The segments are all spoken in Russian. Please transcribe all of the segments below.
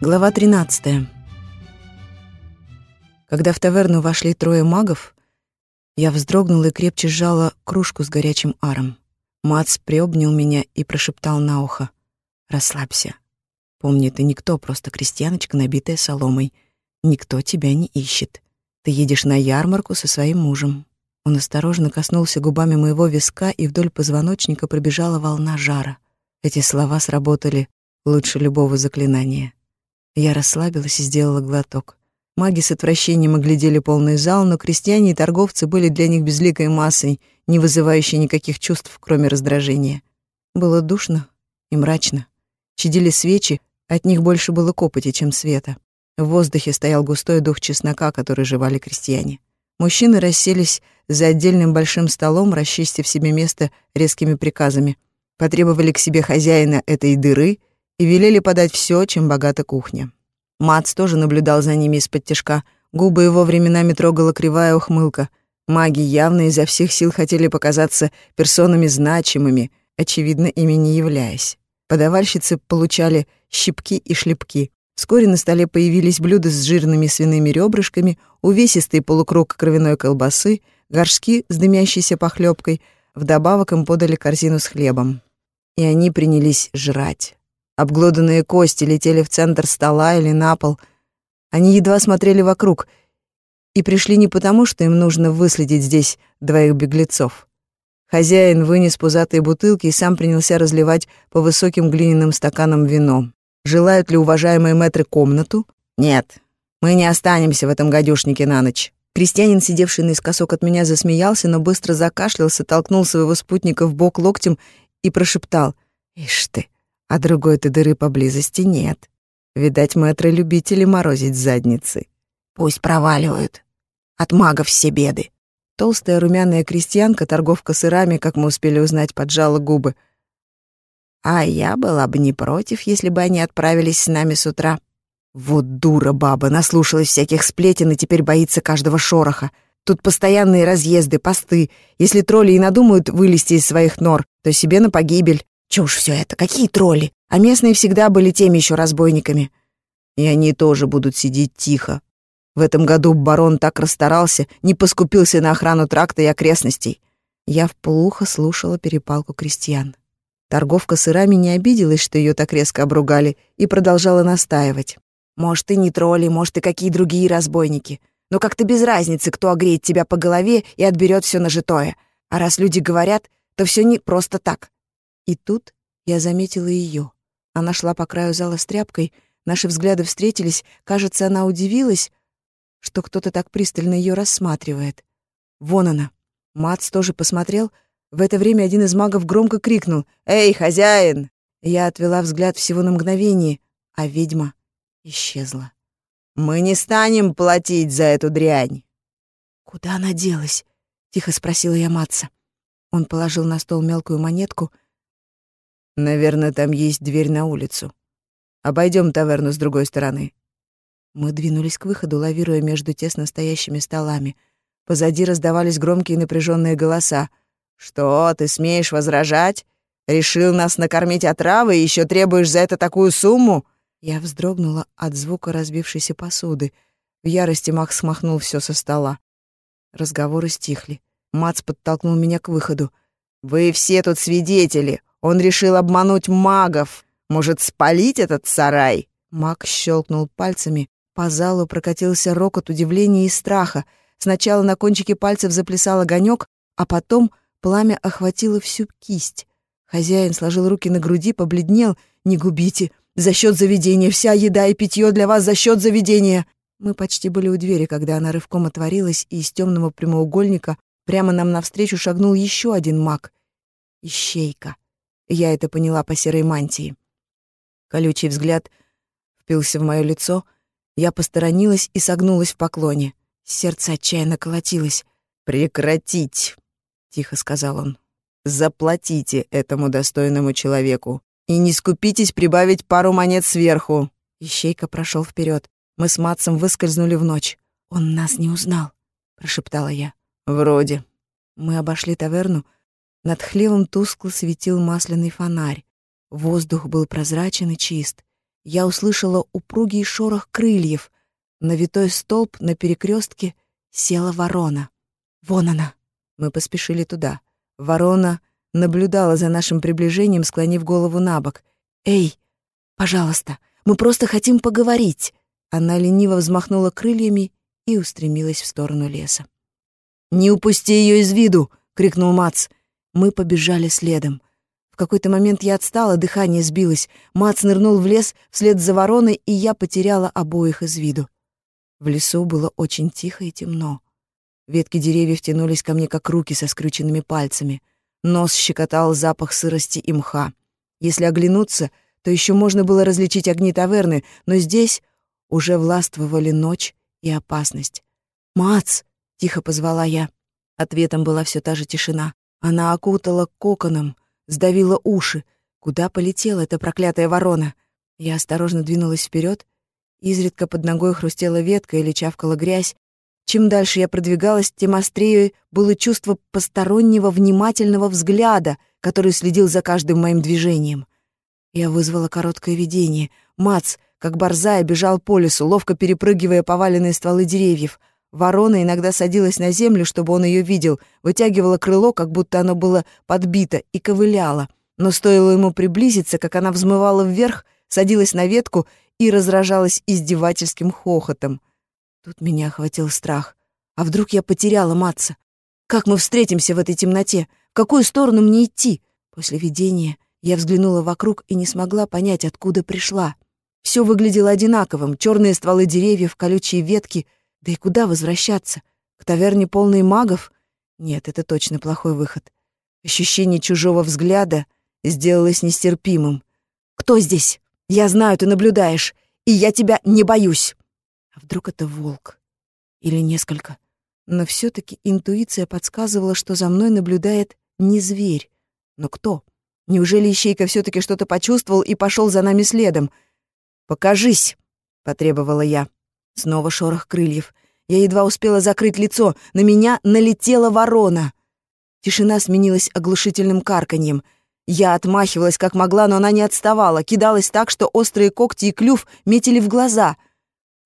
Глава 13. Когда в таверну вошли трое магов, я вздрогнула и крепче сжала кружку с горячим аром. Мац приобнял меня и прошептал на ухо. «Расслабься. Помни, ты никто, просто крестьяночка, набитая соломой. Никто тебя не ищет. Ты едешь на ярмарку со своим мужем». Он осторожно коснулся губами моего виска, и вдоль позвоночника пробежала волна жара. Эти слова сработали лучше любого заклинания. Я расслабилась и сделала глоток. Маги с отвращением оглядели полный зал, но крестьяне и торговцы были для них безликой массой, не вызывающей никаких чувств, кроме раздражения. Было душно и мрачно. Чадили свечи, от них больше было копоти, чем света. В воздухе стоял густой дух чеснока, который жевали крестьяне. Мужчины расселись за отдельным большим столом, расчистив себе место резкими приказами. Потребовали к себе хозяина этой дыры и велели подать все, чем богата кухня. Мац тоже наблюдал за ними из-под тяжка. Губы его временами трогала кривая ухмылка. Маги явно изо всех сил хотели показаться персонами значимыми, очевидно, ими не являясь. Подавальщицы получали щипки и шлепки. Вскоре на столе появились блюда с жирными свиными ребрышками, увесистый полукруг кровяной колбасы, горшки с дымящейся похлебкой. Вдобавок им подали корзину с хлебом. И они принялись жрать. Обглоданные кости летели в центр стола или на пол. Они едва смотрели вокруг и пришли не потому, что им нужно выследить здесь двоих беглецов. Хозяин вынес пузатые бутылки и сам принялся разливать по высоким глиняным стаканам вино. Желают ли уважаемые мэтры комнату? Нет, мы не останемся в этом гадюшнике на ночь. Крестьянин, сидевший наискосок от меня, засмеялся, но быстро закашлялся, толкнул своего спутника в бок локтем и прошептал. «Ишь ты, а другой-то дыры поблизости нет. Видать, мэтры любители морозить задницы. Пусть проваливают. От магов все беды. Толстая румяная крестьянка, торговка сырами, как мы успели узнать, поджала губы. А я была бы не против, если бы они отправились с нами с утра. Вот дура баба, наслушалась всяких сплетен и теперь боится каждого шороха. Тут постоянные разъезды, посты. Если тролли и надумают вылезти из своих нор, то себе на погибель. Чушь все это, какие тролли? А местные всегда были теми еще разбойниками. И они тоже будут сидеть тихо. В этом году барон так расстарался, не поскупился на охрану тракта и окрестностей. Я вплухо слушала перепалку крестьян. Торговка сырами не обиделась, что ее так резко обругали, и продолжала настаивать. «Может, и не тролли, может, и какие другие разбойники. Но как-то без разницы, кто огреет тебя по голове и отберет все нажитое. А раз люди говорят, то все не просто так. И тут я заметила ее. Она шла по краю зала с тряпкой, наши взгляды встретились, кажется, она удивилась, что кто-то так пристально ее рассматривает. Вон она. Мац тоже посмотрел. В это время один из магов громко крикнул «Эй, хозяин!» Я отвела взгляд всего на мгновение, а ведьма исчезла. «Мы не станем платить за эту дрянь!» «Куда она делась?» — тихо спросила я Матца. Он положил на стол мелкую монетку — Наверное, там есть дверь на улицу. Обойдем таверну с другой стороны. Мы двинулись к выходу, лавируя между тесно стоящими столами. Позади раздавались громкие напряженные голоса. «Что, ты смеешь возражать? Решил нас накормить отравой и еще требуешь за это такую сумму?» Я вздрогнула от звука разбившейся посуды. В ярости Макс смахнул все со стола. Разговоры стихли. Мац подтолкнул меня к выходу. «Вы все тут свидетели. Он решил обмануть магов. Может, спалить этот сарай?» Маг щелкнул пальцами. По залу прокатился рокот удивления и страха. Сначала на кончике пальцев заплясал огонек, а потом пламя охватило всю кисть. Хозяин сложил руки на груди, побледнел. «Не губите! За счет заведения! Вся еда и питье для вас за счет заведения!» Мы почти были у двери, когда она рывком отворилась, и из темного прямоугольника прямо нам навстречу шагнул еще один маг. Ищейка. Я это поняла по серой мантии. Колючий взгляд впился в мое лицо. Я посторонилась и согнулась в поклоне. Сердце отчаянно колотилось. «Прекратить!» — тихо сказал он. «Заплатите этому достойному человеку. И не скупитесь прибавить пару монет сверху». Ищейка прошел вперед. Мы с Матсом выскользнули в ночь. «Он нас не узнал», — прошептала я. «Вроде». Мы обошли таверну, над хлевом тускло светил масляный фонарь. Воздух был прозрачен и чист. я услышала упругий шорох крыльев. На витой столб на перекрестке села ворона. Вон она. Мы поспешили туда. Ворона наблюдала за нашим приближением, склонив голову на бок. «Эй, пожалуйста, мы просто хотим поговорить!» Она лениво взмахнула крыльями и устремилась в сторону леса. «Не упусти ее из виду!» — крикнул Мац. Мы побежали следом. В какой-то момент я отстала, дыхание сбилось. Мац нырнул в лес вслед за вороной, и я потеряла обоих из виду. В лесу было очень тихо и темно. Ветки деревьев тянулись ко мне, как руки со скрюченными пальцами. Нос щекотал запах сырости и мха. Если оглянуться, то еще можно было различить огни таверны, но здесь уже властвовали ночь и опасность. «Мац!» — тихо позвала я. Ответом была все та же тишина. Она окутала коконом, сдавила уши. Куда полетела эта проклятая ворона? Я осторожно двинулась вперед. Изредка под ногой хрустела ветка или чавкала грязь. Чем дальше я продвигалась, тем острее было чувство постороннего внимательного взгляда, который следил за каждым моим движением. Я вызвала короткое видение. Мац, как борзая, бежал по лесу, ловко перепрыгивая поваленные стволы деревьев. Ворона иногда садилась на землю, чтобы он ее видел, вытягивала крыло, как будто оно было подбито, и ковыляла. Но стоило ему приблизиться, как она взмывала вверх, садилась на ветку и разражалась издевательским хохотом. Тут меня охватил страх. А вдруг я потеряла Матца? Как мы встретимся в этой темноте? В какую сторону мне идти? После видения я взглянула вокруг и не смогла понять, откуда пришла. Все выглядело одинаковым. Черные стволы деревьев, колючие ветки. Да и куда возвращаться? К таверне полной магов? Нет, это точно плохой выход. Ощущение чужого взгляда сделалось нестерпимым. «Кто здесь? Я знаю, ты наблюдаешь, и я тебя не боюсь!» А вдруг это волк? Или несколько? Но все таки интуиция подсказывала, что за мной наблюдает не зверь. Но кто? Неужели Ищейка все таки что-то почувствовал и пошел за нами следом? «Покажись!» — потребовала я. Снова шорох крыльев. Я едва успела закрыть лицо. На меня налетела ворона. Тишина сменилась оглушительным карканьем. Я отмахивалась как могла, но она не отставала, кидалась так, что острые когти и клюв метили в глаза —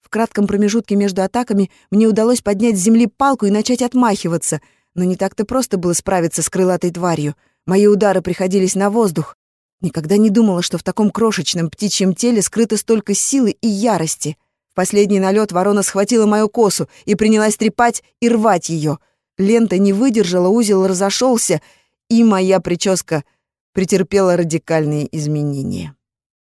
в кратком промежутке между атаками мне удалось поднять с земли палку и начать отмахиваться, но не так-то просто было справиться с крылатой тварью. Мои удары приходились на воздух. Никогда не думала, что в таком крошечном птичьем теле скрыто столько силы и ярости. В последний налет ворона схватила мою косу и принялась трепать и рвать ее. Лента не выдержала, узел разошелся, и моя прическа претерпела радикальные изменения.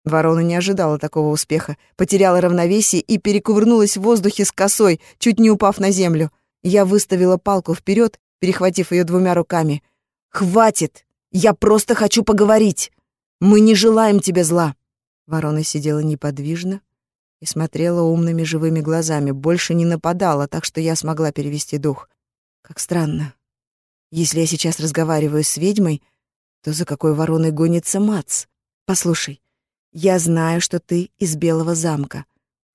Ворона не ожидала такого успеха, потеряла равновесие и перекувырнулась в воздухе с косой, чуть не упав на землю. Я выставила палку вперед, перехватив ее двумя руками. «Хватит! Я просто хочу поговорить! Мы не желаем тебе зла!» Ворона сидела неподвижно и смотрела умными живыми глазами, больше не нападала, так что я смогла перевести дух. Как странно. Если я сейчас разговариваю с ведьмой, то за какой вороной гонится Мац? Послушай, я знаю, что ты из Белого замка.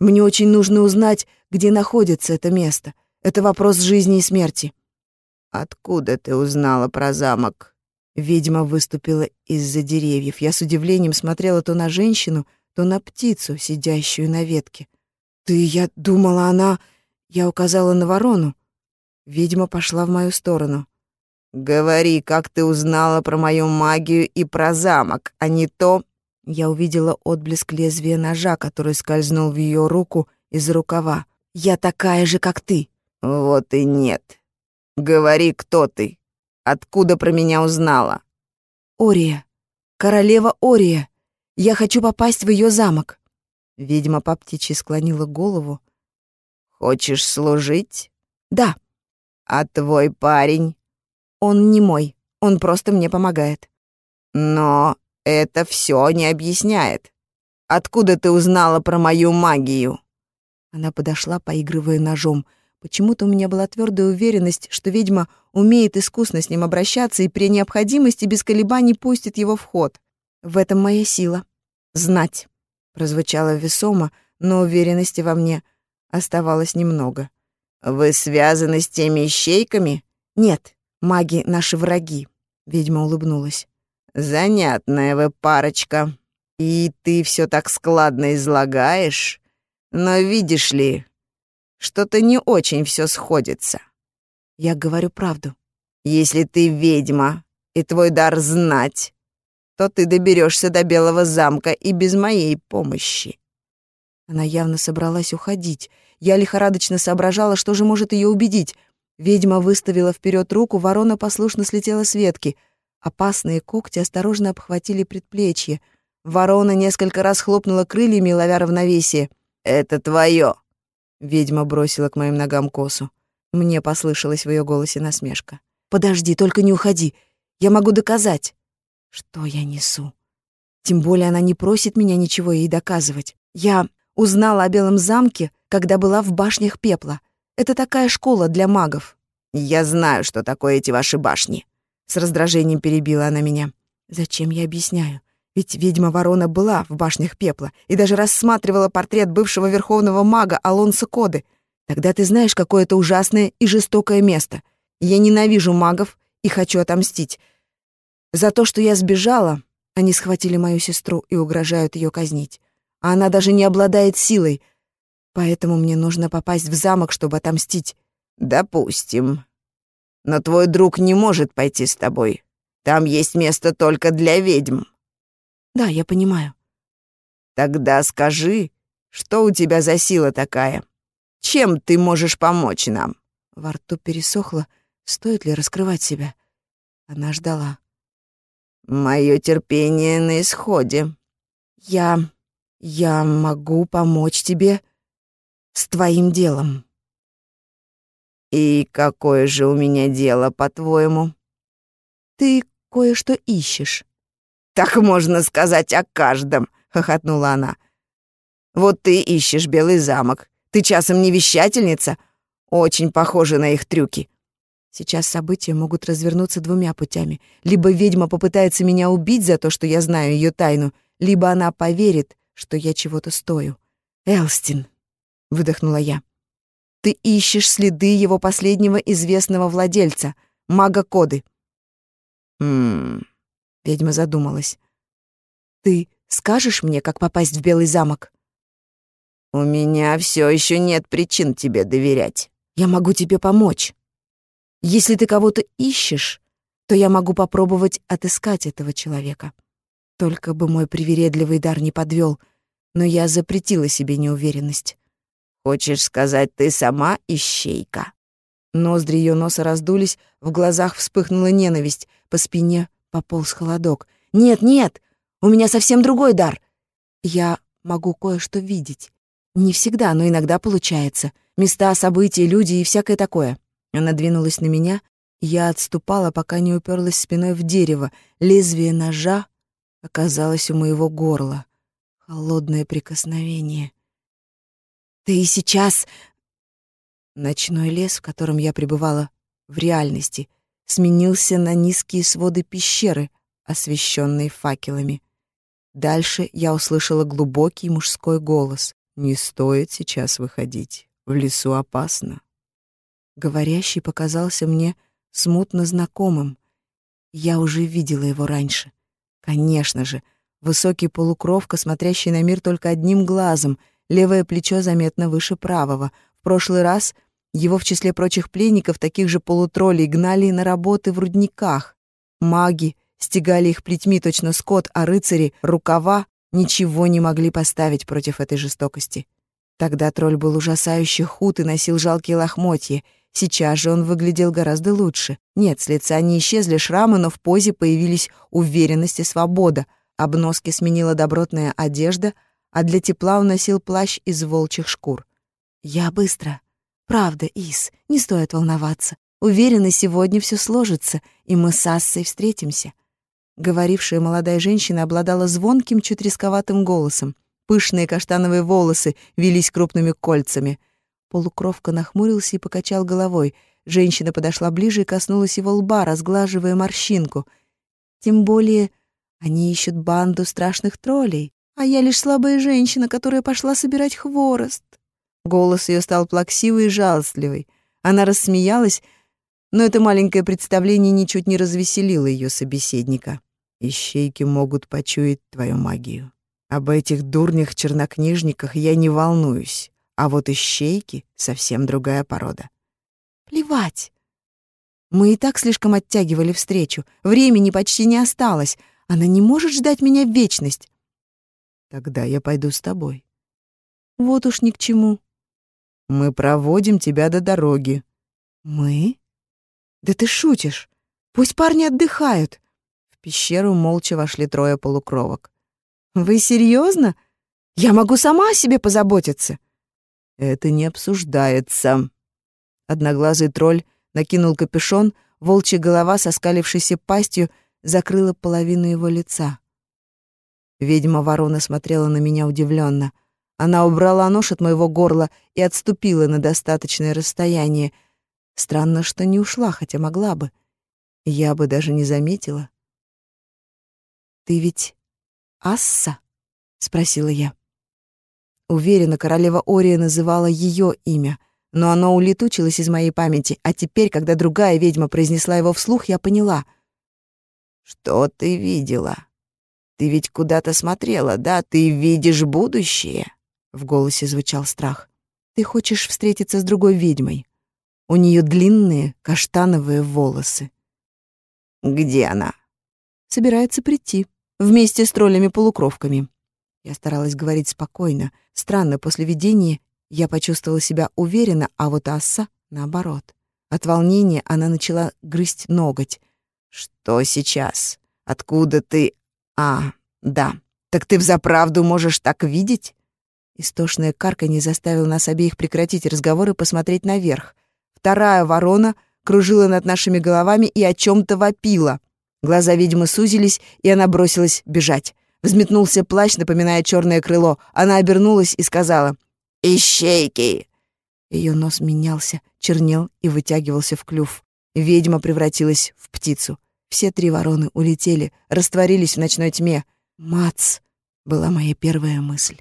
Мне очень нужно узнать, где находится это место. Это вопрос жизни и смерти. Откуда ты узнала про замок? Ведьма выступила из-за деревьев. Я с удивлением смотрела то на женщину, то на птицу, сидящую на ветке. Ты, я думала, она... Я указала на ворону. Ведьма пошла в мою сторону. «Говори, как ты узнала про мою магию и про замок, а не то, я увидела отблеск лезвия ножа, который скользнул в ее руку из рукава. «Я такая же, как ты!» «Вот и нет. Говори, кто ты? Откуда про меня узнала?» «Ория. Королева Ория. Я хочу попасть в ее замок». Ведьма по птичьи склонила голову. «Хочешь служить?» «Да». «А твой парень?» «Он не мой. Он просто мне помогает». «Но это все не объясняет. Откуда ты узнала про мою магию?» Она подошла, поигрывая ножом. Почему-то у меня была твердая уверенность, что ведьма умеет искусно с ним обращаться и при необходимости без колебаний пустит его в ход. В этом моя сила. Знать. Прозвучало весомо, но уверенности во мне оставалось немного. «Вы связаны с теми ищейками?» «Нет, маги — наши враги», — ведьма улыбнулась. «Занятная вы парочка. И ты все так складно излагаешь, но видишь ли, что-то не очень все сходится. Я говорю правду. Если ты ведьма и твой дар знать, то ты доберешься до Белого замка и без моей помощи. Она явно собралась уходить. Я лихорадочно соображала, что же может ее убедить. Ведьма выставила вперед руку, ворона послушно слетела с ветки. Опасные когти осторожно обхватили предплечье. Ворона несколько раз хлопнула крыльями, ловя равновесие. «Это твое!» Ведьма бросила к моим ногам косу. Мне послышалась в ее голосе насмешка. «Подожди, только не уходи. Я могу доказать». Что я несу? Тем более она не просит меня ничего ей доказывать. Я узнала о Белом замке, когда была в башнях пепла. Это такая школа для магов. Я знаю, что такое эти ваши башни. С раздражением перебила она меня. Зачем я объясняю? Ведь ведьма-ворона была в башнях пепла и даже рассматривала портрет бывшего верховного мага Алонса Коды. Тогда ты знаешь, какое это ужасное и жестокое место. Я ненавижу магов и хочу отомстить. За то, что я сбежала, они схватили мою сестру и угрожают ее казнить. А она даже не обладает силой. Поэтому мне нужно попасть в замок, чтобы отомстить. Допустим. Но твой друг не может пойти с тобой. Там есть место только для ведьм. Да, я понимаю. Тогда скажи, что у тебя за сила такая? Чем ты можешь помочь нам? Во рту пересохло. Стоит ли раскрывать себя? Она ждала. Мое терпение на исходе. Я... я могу помочь тебе с твоим делом. И какое же у меня дело, по-твоему? Ты кое-что ищешь. Так можно сказать о каждом, хохотнула она. Вот ты ищешь Белый замок. Ты часом не вещательница? Очень похоже на их трюки. Сейчас события могут развернуться двумя путями. Либо ведьма попытается меня убить за то, что я знаю ее тайну, либо она поверит, что я чего-то стою. «Элстин», — выдохнула я, — «ты ищешь следы его последнего известного владельца, мага Коды». «Хм...» — ведьма задумалась. «Ты скажешь мне, как попасть в Белый замок?» «У меня все еще нет причин тебе доверять». «Я могу тебе помочь». Если ты кого-то ищешь, то я могу попробовать отыскать этого человека. Только бы мой привередливый дар не подвел, но я запретила себе неуверенность. Хочешь сказать, ты сама ищейка? Ноздри ее носа раздулись, в глазах вспыхнула ненависть, по спине пополз холодок. Нет, нет, у меня совсем другой дар. Я могу кое-что видеть. Не всегда, но иногда получается. Места, события, люди и всякое такое. Она двинулась на меня, я отступала, пока не уперлась спиной в дерево. Лезвие ножа оказалось у моего горла. Холодное прикосновение. «Ты и сейчас...» Ночной лес, в котором я пребывала в реальности, сменился на низкие своды пещеры, освещенные факелами. Дальше я услышала глубокий мужской голос. «Не стоит сейчас выходить. В лесу опасно». Говорящий показался мне смутно знакомым. Я уже видела его раньше. Конечно же, высокий полукровка, смотрящий на мир только одним глазом, левое плечо заметно выше правого. В прошлый раз его в числе прочих пленников, таких же полутроллей, гнали на работы в рудниках. Маги стегали их плетьми точно скот, а рыцари, рукава, ничего не могли поставить против этой жестокости. Тогда тролль был ужасающе худ и носил жалкие лохмотья — Сейчас же он выглядел гораздо лучше. Нет, с лица не исчезли шрамы, но в позе появились уверенность и свобода. Обноски сменила добротная одежда, а для тепла он носил плащ из волчьих шкур. «Я быстро. Правда, Ис, не стоит волноваться. Уверена, сегодня все сложится, и мы с Ассой встретимся». Говорившая молодая женщина обладала звонким, чуть рисковатым голосом. Пышные каштановые волосы велись крупными кольцами. Полукровка нахмурился и покачал головой. Женщина подошла ближе и коснулась его лба, разглаживая морщинку. Тем более они ищут банду страшных троллей, а я лишь слабая женщина, которая пошла собирать хворост. Голос ее стал плаксивый и жалостливый. Она рассмеялась, но это маленькое представление ничуть не развеселило ее собеседника. «Ищейки могут почуять твою магию», Об этих дурных чернокнижниках я не волнуюсь, а вот ищейки — совсем другая порода. Плевать. Мы и так слишком оттягивали встречу. Времени почти не осталось. Она не может ждать меня в вечность. Тогда я пойду с тобой. Вот уж ни к чему. Мы проводим тебя до дороги. Мы? Да ты шутишь. Пусть парни отдыхают. В пещеру молча вошли трое полукровок. Вы серьезно? Я могу сама о себе позаботиться. Это не обсуждается. Одноглазый тролль накинул капюшон, волчья голова со скалившейся пастью закрыла половину его лица. Ведьма-ворона смотрела на меня удивленно. Она убрала нож от моего горла и отступила на достаточное расстояние. Странно, что не ушла, хотя могла бы. Я бы даже не заметила. «Ты ведь Асса?» — спросила я. Уверена, королева Ория называла ее имя — но оно улетучилось из моей памяти, а теперь, когда другая ведьма произнесла его вслух, я поняла. «Что ты видела? Ты ведь куда-то смотрела, да? Ты видишь будущее?» В голосе звучал страх. «Ты хочешь встретиться с другой ведьмой. У нее длинные каштановые волосы». «Где она?» «Собирается прийти, вместе с троллями-полукровками». Я старалась говорить спокойно. Странно, после видения я почувствовала себя уверенно, а вот Асса — наоборот. От волнения она начала грызть ноготь. «Что сейчас? Откуда ты...» «А, да. Так ты взаправду можешь так видеть?» Истошная карканье заставила нас обеих прекратить разговор и посмотреть наверх. Вторая ворона кружила над нашими головами и о чем то вопила. Глаза ведьмы сузились, и она бросилась бежать. Взметнулся плащ, напоминая черное крыло. Она обернулась и сказала — «Ищейки!» Ее нос менялся, чернел и вытягивался в клюв. Ведьма превратилась в птицу. Все три вороны улетели, растворились в ночной тьме. «Мац!» — была моя первая мысль.